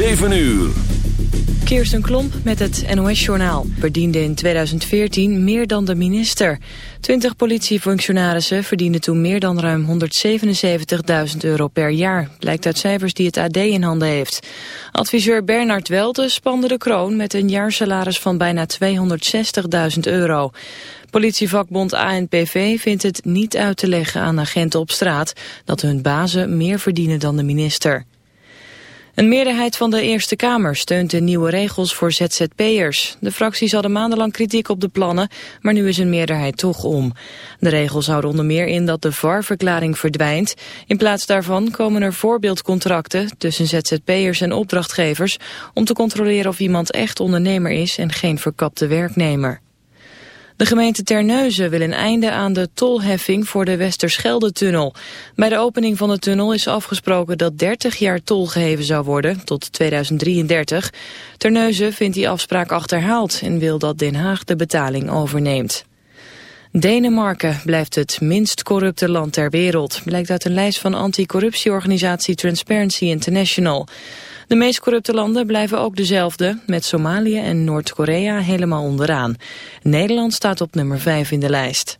7 uur. Kirsten Klomp met het NOS-journaal. Verdiende in 2014 meer dan de minister. Twintig politiefunctionarissen verdienden toen meer dan ruim 177.000 euro per jaar. Blijkt uit cijfers die het AD in handen heeft. Adviseur Bernard Welte spande de kroon met een jaarsalaris van bijna 260.000 euro. Politievakbond ANPV vindt het niet uit te leggen aan agenten op straat... dat hun bazen meer verdienen dan de minister. Een meerderheid van de Eerste Kamer steunt de nieuwe regels voor ZZP'ers. De fracties hadden maandenlang kritiek op de plannen, maar nu is een meerderheid toch om. De regels houden onder meer in dat de VAR-verklaring verdwijnt. In plaats daarvan komen er voorbeeldcontracten tussen ZZP'ers en opdrachtgevers... om te controleren of iemand echt ondernemer is en geen verkapte werknemer. De gemeente Terneuzen wil een einde aan de tolheffing voor de Westerschelde-tunnel. Bij de opening van de tunnel is afgesproken dat 30 jaar tol geheven zou worden, tot 2033. Terneuzen vindt die afspraak achterhaald en wil dat Den Haag de betaling overneemt. Denemarken blijft het minst corrupte land ter wereld, blijkt uit een lijst van anticorruptieorganisatie Transparency International. De meest corrupte landen blijven ook dezelfde, met Somalië en Noord-Korea helemaal onderaan. Nederland staat op nummer 5 in de lijst.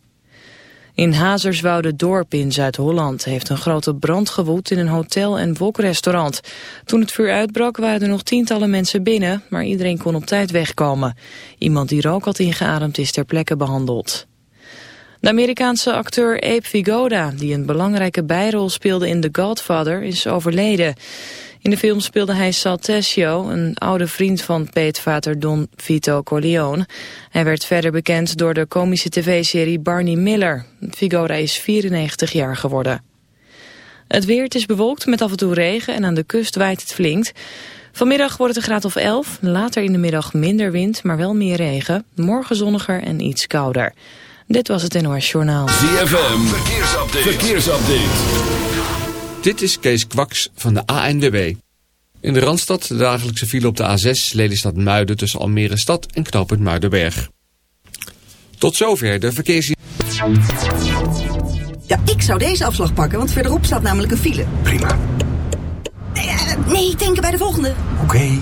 In Hazerswoude Dorp in Zuid-Holland heeft een grote brand gewoed in een hotel- en wokrestaurant. Toen het vuur uitbrak waren er nog tientallen mensen binnen, maar iedereen kon op tijd wegkomen. Iemand die rook had ingeademd is ter plekke behandeld. De Amerikaanse acteur Abe Vigoda, die een belangrijke bijrol speelde in The Godfather, is overleden. In de film speelde hij Saltesio, een oude vriend van peetvater Don Vito Corleone. Hij werd verder bekend door de komische tv-serie Barney Miller. Vigoda is 94 jaar geworden. Het weer, het is bewolkt met af en toe regen en aan de kust waait het flink. Vanmiddag wordt het een graad of 11, later in de middag minder wind, maar wel meer regen. Morgen zonniger en iets kouder. Dit was het NOS Journaal. ZFM, verkeersupdate. verkeersupdate. Dit is Kees Kwaks van de ANWB. In de Randstad de dagelijkse file op de A6 Lelystad Muiden tussen Almere Stad en knooppunt Muidenberg. Tot zover de verkeers... Ja, ik zou deze afslag pakken, want verderop staat namelijk een file. Prima. Nee, uh, nee denken bij de volgende. Oké.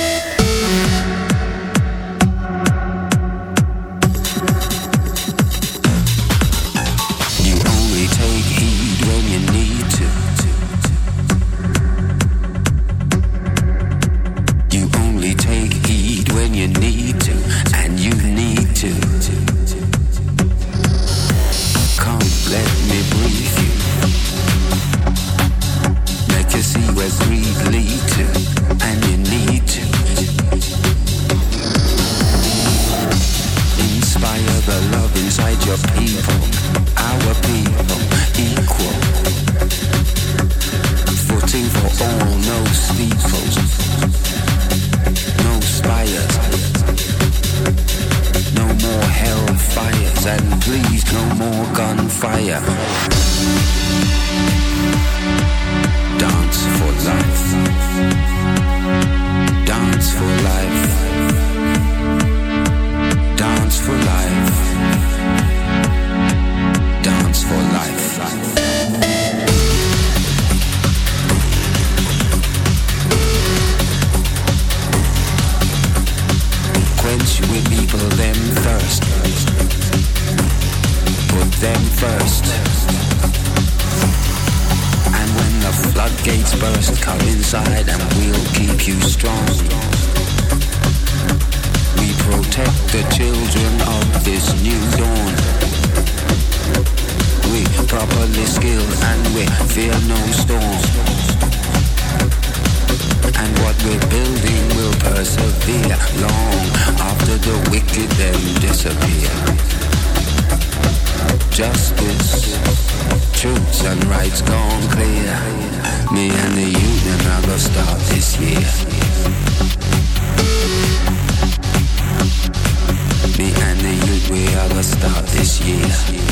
fear no storm. And what we're building will persevere long after the wicked then disappear. Justice, truths and rights gone clear. Me and the union are gonna start this year. Me and the youth, we are gonna start this year.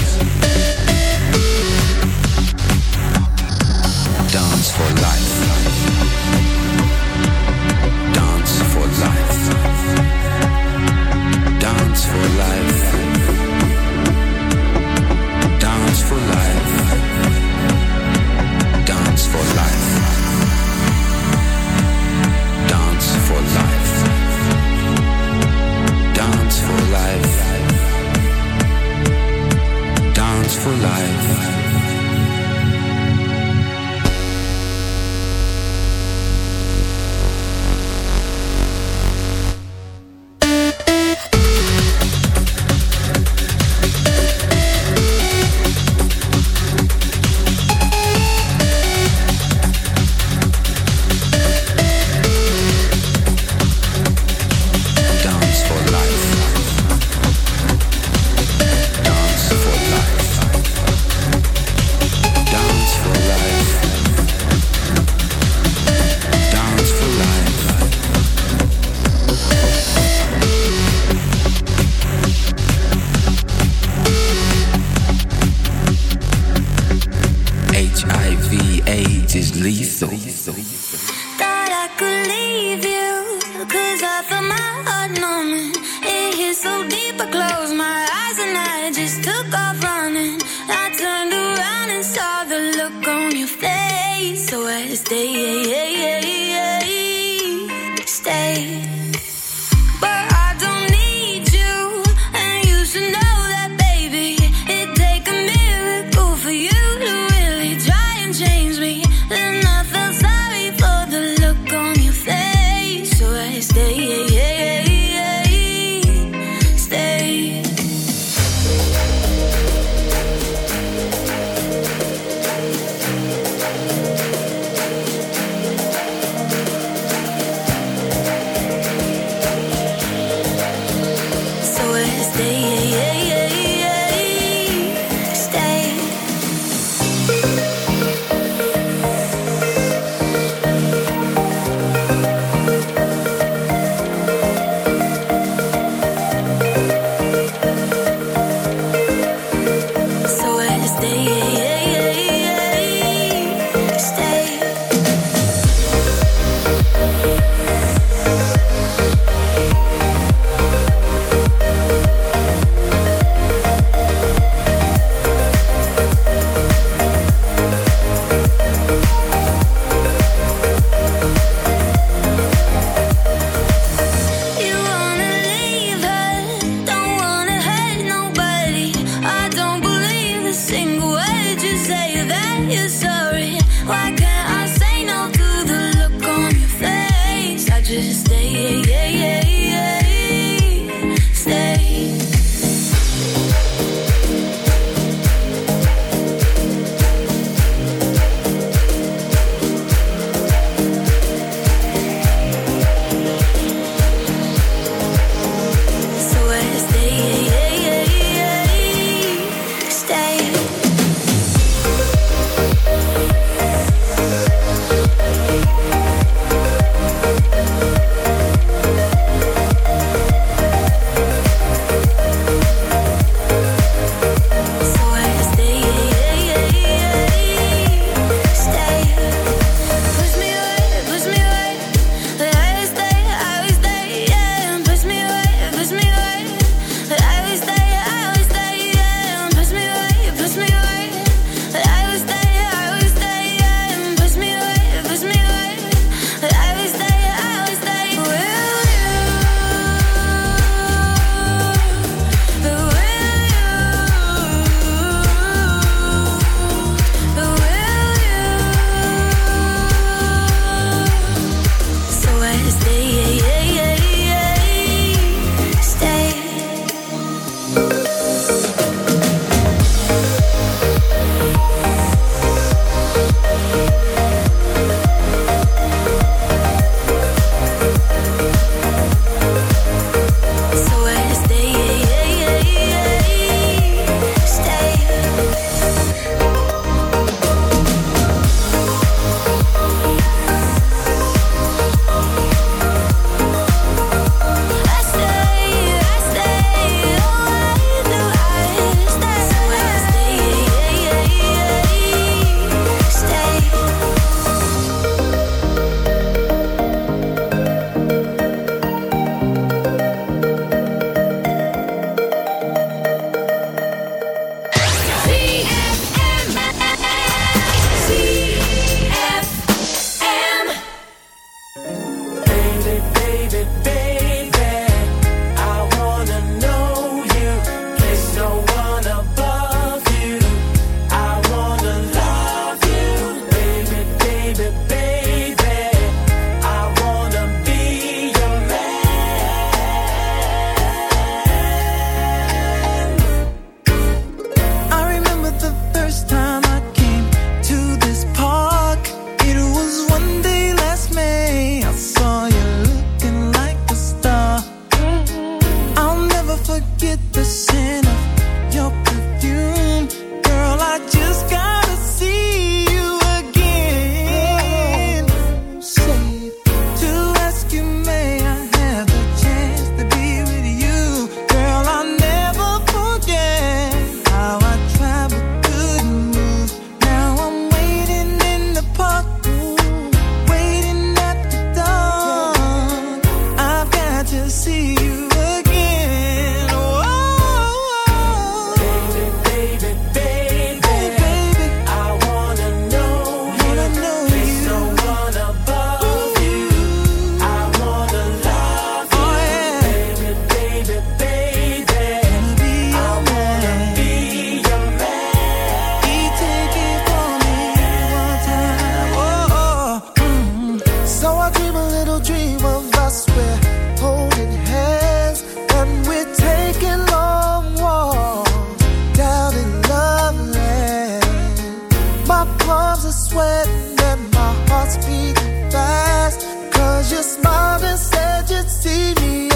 palms are sweating and my heart's beating fast. Cause you smiled and said you'd see me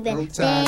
baby. I'm tired.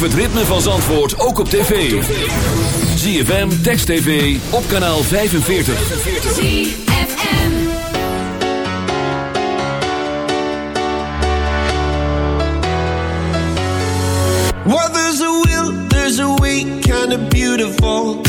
Beleef het ritme van Zandvoort ook op tv. ZFM, Text TV, op kanaal 45. ZFM What there's a will, there's a way, kind of beautiful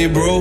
me, bro.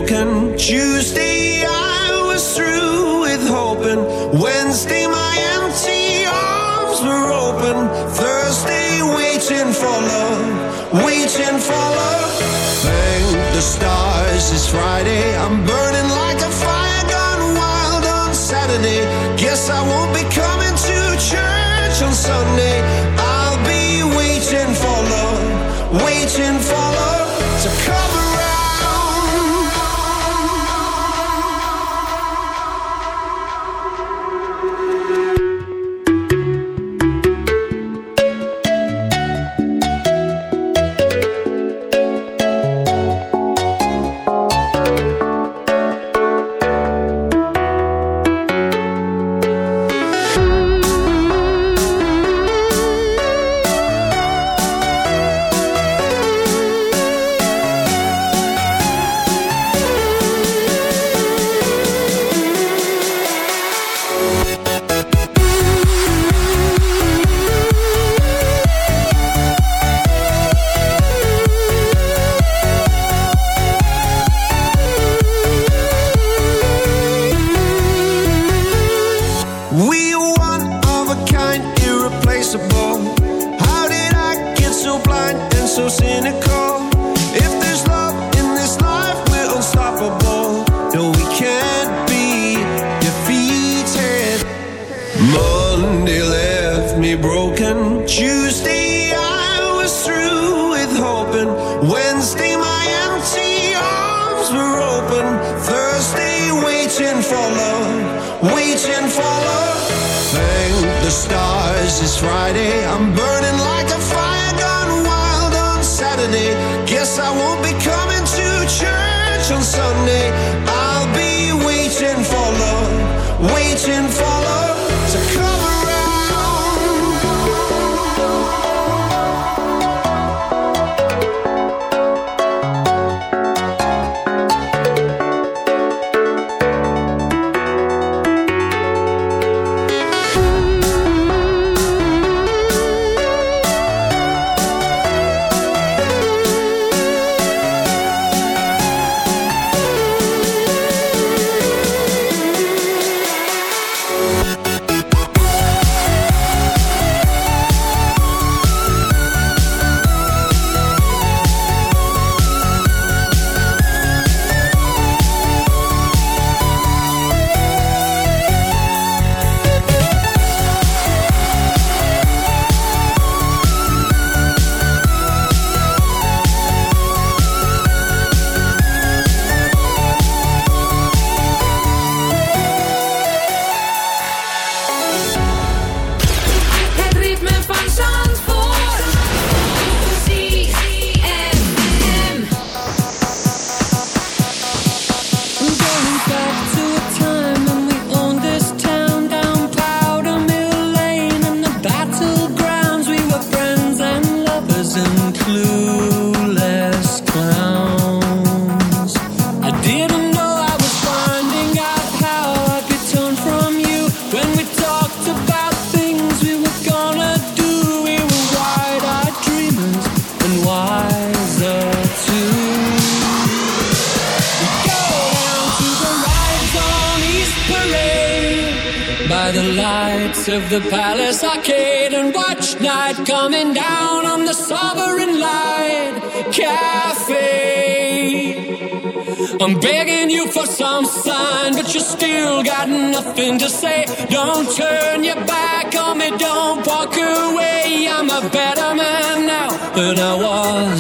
got nothing to say. Don't turn your back on me, don't walk away. I'm a better man now than I was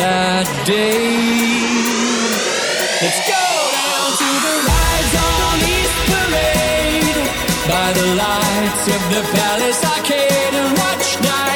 that day. Let's go! down to the Ritz on East Parade by the lights of the palace arcade and watch night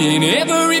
In every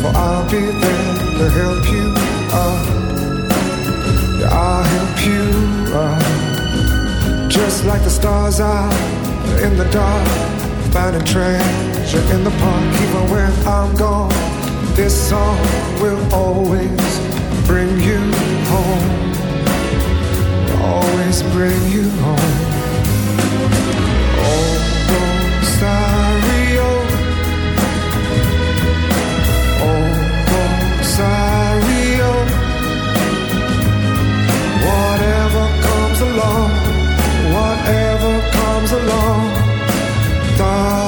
for I'll be there to help you up. Yeah, I'll help you up. Just like the stars are in the dark, finding treasure in the park, even when I'm gone. This song will always bring you home. Always bring you home. Oh, don't stop. along, whatever comes along, darling.